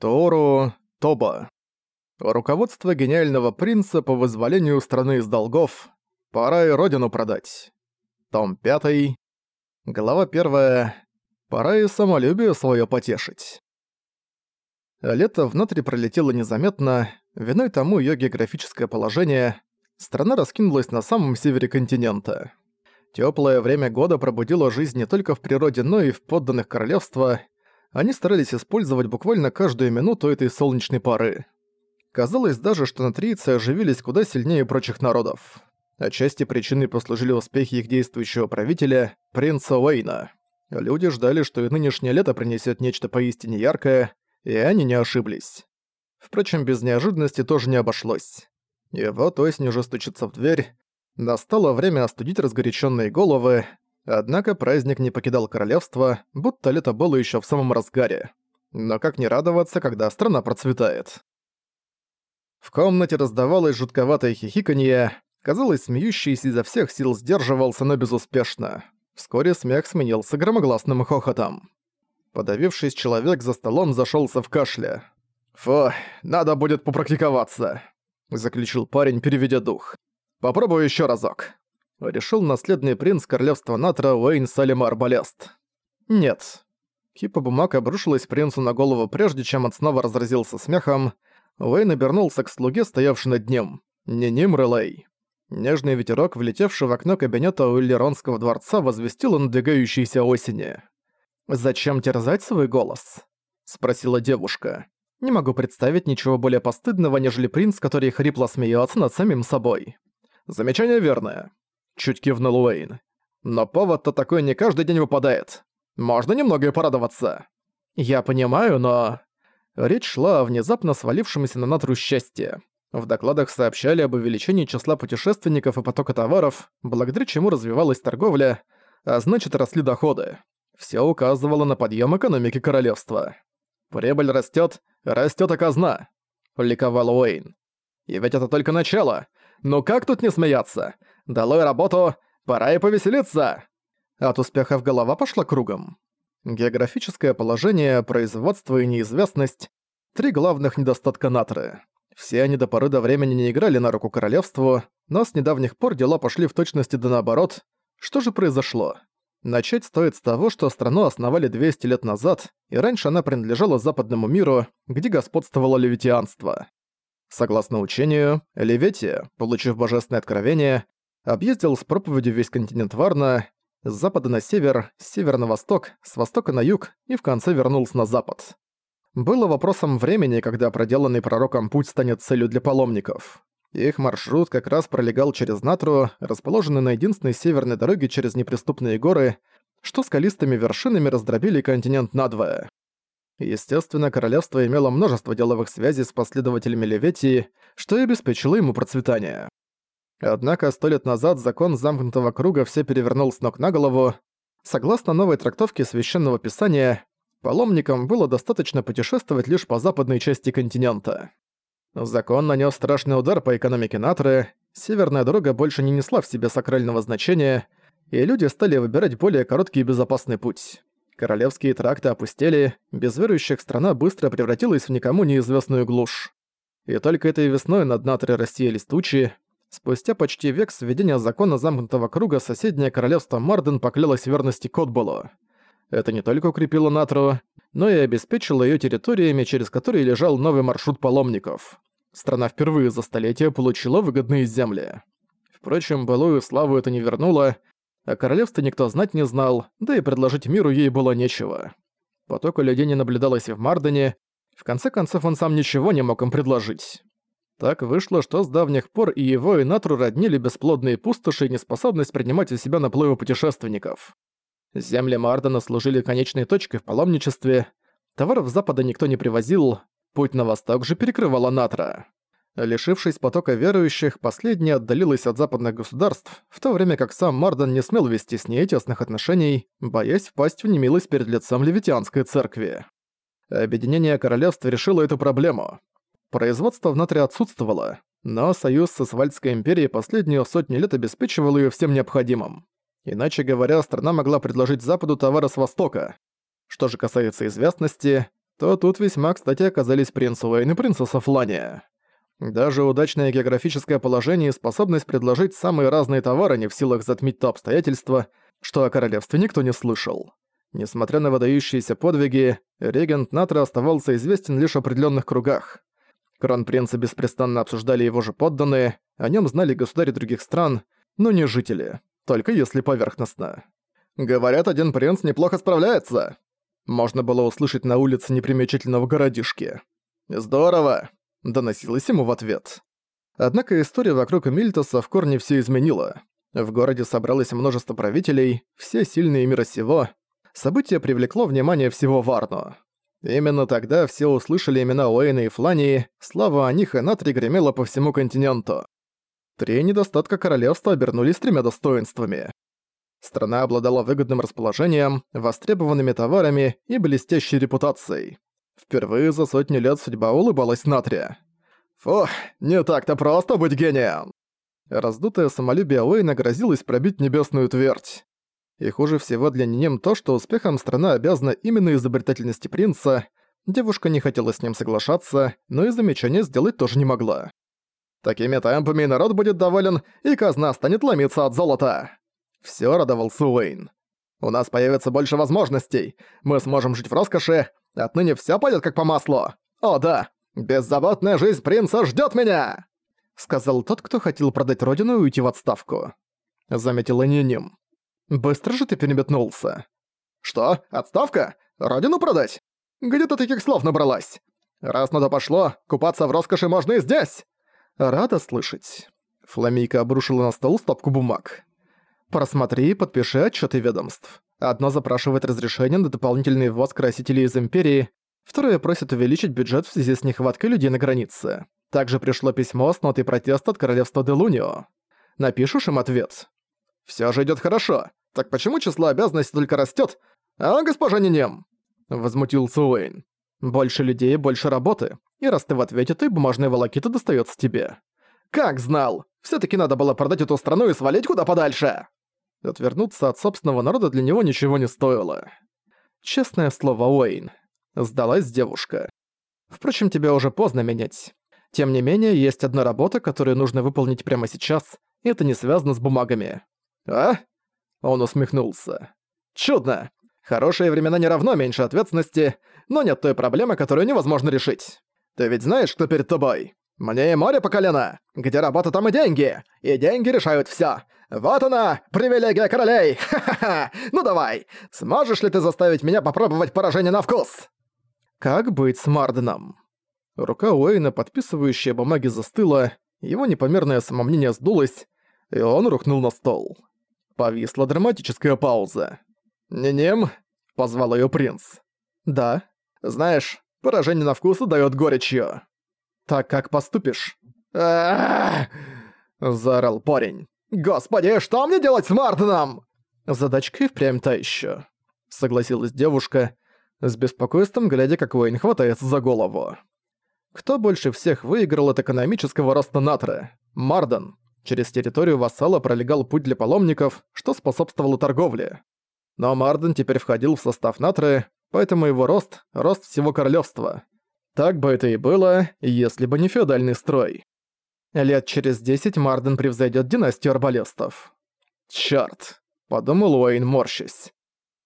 Тору Тоба. Руководство гениального принца по вызволению страны из долгов. Пора и родину продать. Том 5. Глава 1. Пора и самолюбие свое потешить. Лето внутри пролетело незаметно, виной тому её географическое положение. Страна раскинулась на самом севере континента. Тёплое время года пробудило жизнь не только в природе, но и в подданных королевства – они старались использовать буквально каждую минуту этой солнечной поры. Казалось даже, что натрийцы оживились куда сильнее прочих народов. Отчасти причиной послужили успехи их действующего правителя, принца Уэйна. Люди ждали, что и нынешнее лето принесет нечто поистине яркое, и они не ошиблись. Впрочем, без неожиданности тоже не обошлось. И вот осень уже стучится в дверь. Настало время остудить разгоряченные головы, Однако праздник не покидал королевство, будто лето было еще в самом разгаре. Но как не радоваться, когда страна процветает? В комнате раздавалось жутковатое хихиканье. Казалось, смеющийся изо всех сил сдерживался, но безуспешно. Вскоре смех сменился громогласным хохотом. Подавившись, человек за столом зашелся в кашле. «Фу, надо будет попрактиковаться», — заключил парень, переведя дух. «Попробую еще разок» решил наследный принц королевства Натра Уэйн Салим Арбалест. Нет. Кипа бумаг обрушилась принцу на голову прежде, чем он снова разразился смехом. Уэйн обернулся к слуге, стоявшей над ним. Ниним Релей. Нежный ветерок, влетевший в окно кабинета Уиллеронского дворца, возвестил о надвигающейся осени. «Зачем терзать свой голос?» — спросила девушка. «Не могу представить ничего более постыдного, нежели принц, который хрипло смеется над самим собой». «Замечание верное чуть кивнул Уэйн. «Но повод-то такой не каждый день выпадает. Можно немного и порадоваться». «Я понимаю, но...» Речь шла о внезапно свалившемся на натру счастье. В докладах сообщали об увеличении числа путешественников и потока товаров, благодаря чему развивалась торговля, а значит росли доходы. Все указывало на подъем экономики королевства. «Прибыль растет, растет и казна», — ликовал Уэйн. «И ведь это только начало. Ну как тут не смеяться? Долой работу! Пора и повеселиться!» От успехов голова пошла кругом. Географическое положение, производство и неизвестность – три главных недостатка Натры. Все они до поры до времени не играли на руку королевству, но с недавних пор дела пошли в точности да наоборот. Что же произошло? Начать стоит с того, что страну основали 200 лет назад, и раньше она принадлежала западному миру, где господствовало левитианство. Согласно учению, Леветия, получив божественное откровение, объездил с проповедью весь континент Варна, с запада на север, с севера на восток, с востока на юг и в конце вернулся на запад. Было вопросом времени, когда проделанный пророком путь станет целью для паломников. Их маршрут как раз пролегал через Натру, расположенный на единственной северной дороге через неприступные горы, что скалистыми вершинами раздробили континент надвое. Естественно, королевство имело множество деловых связей с последователями Леветии, что и обеспечило ему процветание. Однако сто лет назад закон замкнутого круга все перевернул с ног на голову. Согласно новой трактовке Священного Писания, паломникам было достаточно путешествовать лишь по западной части континента. Закон нанес страшный удар по экономике Натры, северная дорога больше не несла в себе сакрального значения, и люди стали выбирать более короткий и безопасный путь. Королевские тракты опустели, без верующих страна быстро превратилась в никому неизвестную глушь. И только этой весной над Натрой рассеялись тучи, Спустя почти век с введения закона замкнутого круга соседнее королевство Марден поклялось верности Котболу. Это не только укрепило Натру, но и обеспечило ее территориями, через которые лежал новый маршрут паломников. Страна впервые за столетия получила выгодные земли. Впрочем, былую славу это не вернуло, а королевство никто знать не знал, да и предложить миру ей было нечего. Потока людей не наблюдалось и в Мардене, в конце концов он сам ничего не мог им предложить. Так вышло, что с давних пор и его, и Натру роднили бесплодные пустоши и неспособность принимать у себя наплывы путешественников. Земли Мардена служили конечной точкой в паломничестве, товаров с запада никто не привозил, путь на восток же перекрывала Натра. Лишившись потока верующих, последняя отдалилась от западных государств, в то время как сам Марден не смел вести с ней тесных отношений, боясь впасть в немилость перед лицом Левитианской церкви. Объединение королевств решило эту проблему. Производство внутри отсутствовало, но союз с Асфальтской империей последнюю сотню лет обеспечивал ее всем необходимым. Иначе говоря, страна могла предложить Западу товары с Востока. Что же касается известности, то тут весьма кстати оказались принц Уэйн и принцесса Флания. Даже удачное географическое положение и способность предложить самые разные товары не в силах затмить то обстоятельство, что о королевстве никто не слышал. Несмотря на выдающиеся подвиги, регент Натра оставался известен лишь в определенных кругах. Кронпринца беспрестанно обсуждали его же подданные, о нем знали государи других стран, но не жители, только если поверхностно. «Говорят, один принц неплохо справляется!» Можно было услышать на улице непримечательного городишки. «Здорово!» — доносилось ему в ответ. Однако история вокруг Мильтоса в корне все изменила. В городе собралось множество правителей, все сильные мира сего. Событие привлекло внимание всего Варну. Именно тогда все услышали имена Уэйна и Флании, слава о них и Натри гремела по всему континенту. Три недостатка королевства обернулись тремя достоинствами. Страна обладала выгодным расположением, востребованными товарами и блестящей репутацией. Впервые за сотни лет судьба улыбалась Натрия. «Фух, не так-то просто быть гением!» Раздутое самолюбие Уэйна грозилось пробить небесную твердь. И хуже всего для ним то, что успехом страна обязана именно изобретательности принца. Девушка не хотела с ним соглашаться, но и замечания сделать тоже не могла. Такими темпами народ будет доволен, и казна станет ломиться от золота. Всё радовался Уэйн. У нас появится больше возможностей. Мы сможем жить в роскоши. Отныне всё пойдёт как по маслу. О да, беззаботная жизнь принца ждёт меня!» Сказал тот, кто хотел продать родину и уйти в отставку. Заметила Ниним. «Быстро же ты переметнулся». «Что? Отставка? Родину продать? Где ты таких слов набралась? Раз на то пошло, купаться в роскоши можно и здесь!» «Рада слышать». Фламейка обрушила на стол стопку бумаг. «Просмотри и подпиши отчеты ведомств. Одно запрашивает разрешение на дополнительный ввоз красителей из Империи, второе просит увеличить бюджет в связи с нехваткой людей на границе. Также пришло письмо с нотой протеста от королевства Делунио. Напишешь им ответ. Все же идет хорошо. Так почему число обязанностей только растет? А, госпожа Нинем?» Возмутился Уэйн. «Больше людей, больше работы. И раз ты в ответе, то и бумажная волокита достается тебе». «Как знал! все таки надо было продать эту страну и свалить куда подальше!» Отвернуться от собственного народа для него ничего не стоило. Честное слово, Уэйн. Сдалась девушка. Впрочем, тебе уже поздно менять. Тем не менее, есть одна работа, которую нужно выполнить прямо сейчас, и это не связано с бумагами. «А?» Он усмехнулся. «Чудно! Хорошие времена не равно меньше ответственности, но нет той проблемы, которую невозможно решить. Ты ведь знаешь, кто перед тобой? Мне и море по колено. Где работа, там и деньги. И деньги решают всё. Вот она, привилегия королей! Ха-ха-ха! Ну давай! Сможешь ли ты заставить меня попробовать поражение на вкус?» Как быть с Марденом? Рука Уэйна, подписывающая бумаги, застыла, его непомерное самомнение сдулось, и он рухнул на стол. Повисла драматическая пауза. «Не-нем?» — позвал её принц. «Да. Знаешь, поражение на вкус даёт горечью». «Так как поступишь?» заорал парень. «Господи, что мне делать с Мартином?» «Задачка и впрямь та ещё», — согласилась девушка, с беспокойством глядя, как Уэйн хватается за голову. Кто больше всех выиграл от экономического роста Натры? Марден. Через территорию вассала пролегал путь для паломников, что способствовало торговле. Но Марден теперь входил в состав Натры, поэтому его рост – рост всего королевства. Так бы это и было, если бы не феодальный строй. Лет через десять Марден превзойдет династию арбалестов. Чёрт, подумал Уэйн, морщись.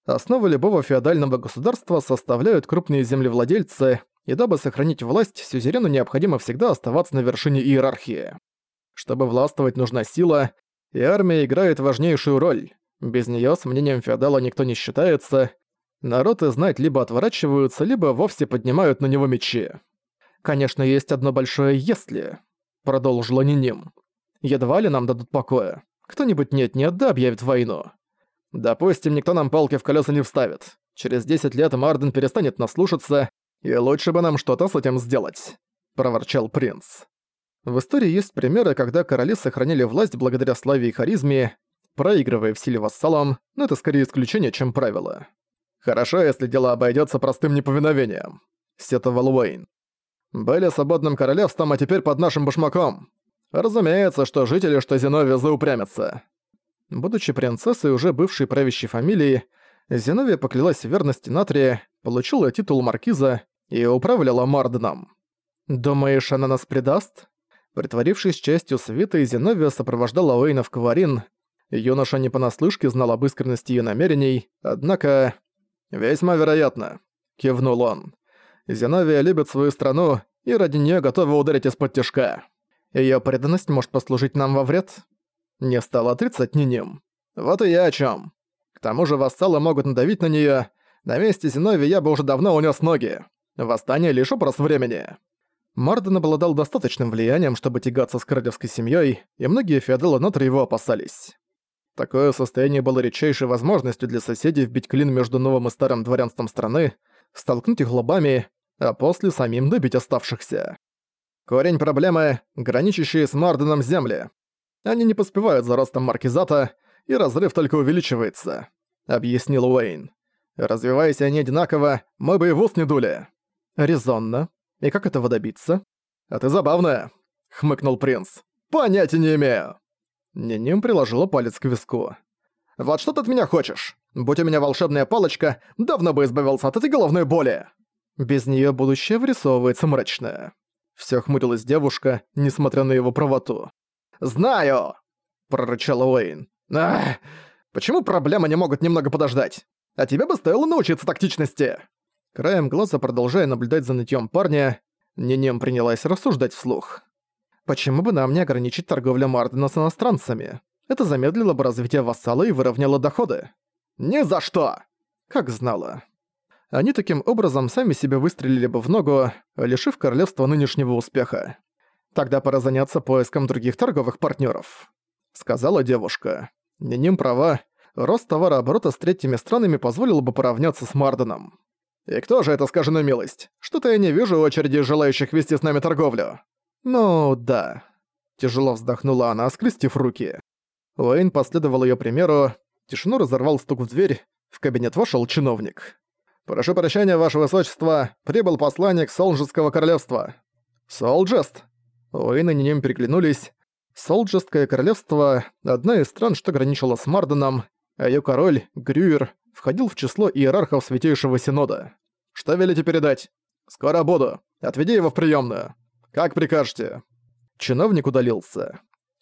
Основу любого феодального государства составляют крупные землевладельцы, и дабы сохранить власть, сюзерену необходимо всегда оставаться на вершине иерархии. Чтобы властвовать нужна сила, и армия играет важнейшую роль. Без неё с мнением феодала никто не считается, народ и знать либо отворачиваются, либо вовсе поднимают на него мечи. «Конечно, есть одно большое «если», — продолжила Ниним. «Едва ли нам дадут покоя. Кто-нибудь нет-нет, да объявит войну. Допустим, никто нам палки в колеса не вставит. Через 10 лет Марден перестанет нас слушаться, и лучше бы нам что-то с этим сделать», — проворчал принц. В истории есть примеры, когда короли сохранили власть благодаря славе и харизме, проигрывая в силе вассалам, но это скорее исключение, чем правило. «Хорошо, если дело обойдется простым неповиновением», — сетовал Уэйн. «Были свободным королевством, а теперь под нашим башмаком. Разумеется, что жители что Зиновия заупрямятся». Будучи принцессой уже бывшей правящей фамилии, Зиновия поклялась в верности Натрия, получила титул маркиза и управляла Марденом. «Думаешь, она нас предаст?» Притворившись частью свита, Зиновия сопровождала Уэйна в Каварин. Юноша не понаслышке знал об искренности ее намерений, однако... «Весьма вероятно», — кивнул он. «Зиновия любит свою страну и ради нее готова ударить из-под тяжка. Ее преданность может послужить нам во вред?» Не стал отрицать Ниним. «Вот и я о чем. К тому же вассалы могут надавить на нее. На месте Зиновия я бы уже давно унес ноги. Восстание лишь вопрос времени». Марден обладал достаточным влиянием, чтобы тягаться с королевской семьей, и многие феодалы Нотра его опасались. Такое состояние было редчайшей возможностью для соседей вбить клин между новым и старым дворянством страны, столкнуть их лобами, а после самим добить оставшихся. Корень проблемы — граничащие с Марденом земли. Они не поспевают за ростом маркизата, и разрыв только увеличивается», — объяснил Уэйн. «Развиваясь они одинаково, мы бы и в ус не дули». «Резонно. И как этого добиться?» «А ты забавная», — хмыкнул принц. «Понятия не имею». Ниним приложила палец к виску. «Вот что ты от меня хочешь? Будь у меня волшебная палочка, давно бы избавился от этой головной боли!» Без неё будущее вырисовывается мрачное. Всё хмурилась девушка, несмотря на его правоту. «Знаю!» – прорычал Уэйн. «Ах, почему проблемы не могут немного подождать? А тебе бы стоило научиться тактичности!» Краем глаза, продолжая наблюдать за нытьём парня, Нинем принялась рассуждать вслух. «Почему бы нам не ограничить торговлю Мардена с иностранцами? Это замедлило бы развитие вассала и выровняло доходы». «Ни за что!» Как знала. Они таким образом сами себе выстрелили бы в ногу, лишив королевства нынешнего успеха. Тогда пора заняться поиском других торговых партнеров, сказала девушка. Ниним права, рост товарооборота с третьими странами позволил бы поравняться с Марденом. «И кто же это, скажи на милость? Что-то я не вижу очереди желающих вести с нами торговлю». «Ну, да». Тяжело вздохнула она, скрестив руки. Уэйн последовал ее примеру. Тишину разорвал стук в дверь. В кабинет вошел чиновник. «Прошу прощения, ваше высочество, прибыл посланник Солнжеского королевства». «Солджест?» Уэйн и Ниним переглянулись. Солджестское королевство — одна из стран, что граничила с Марденом, а её король, Грюер, входил в число иерархов Святейшего Синода. «Что велите передать?» «Скоро буду. Отведи его в приёмную. Как прикажете». Чиновник удалился.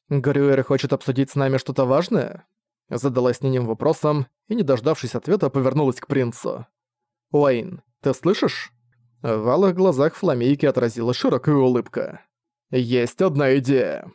«Грюер хочет обсудить с нами что-то важное?» Задалась Ниним вопросом и, не дождавшись ответа, повернулась к принцу. «Уэйн, ты слышишь?» В алых глазах Фламейки отразила широкая улыбка. «Есть одна идея».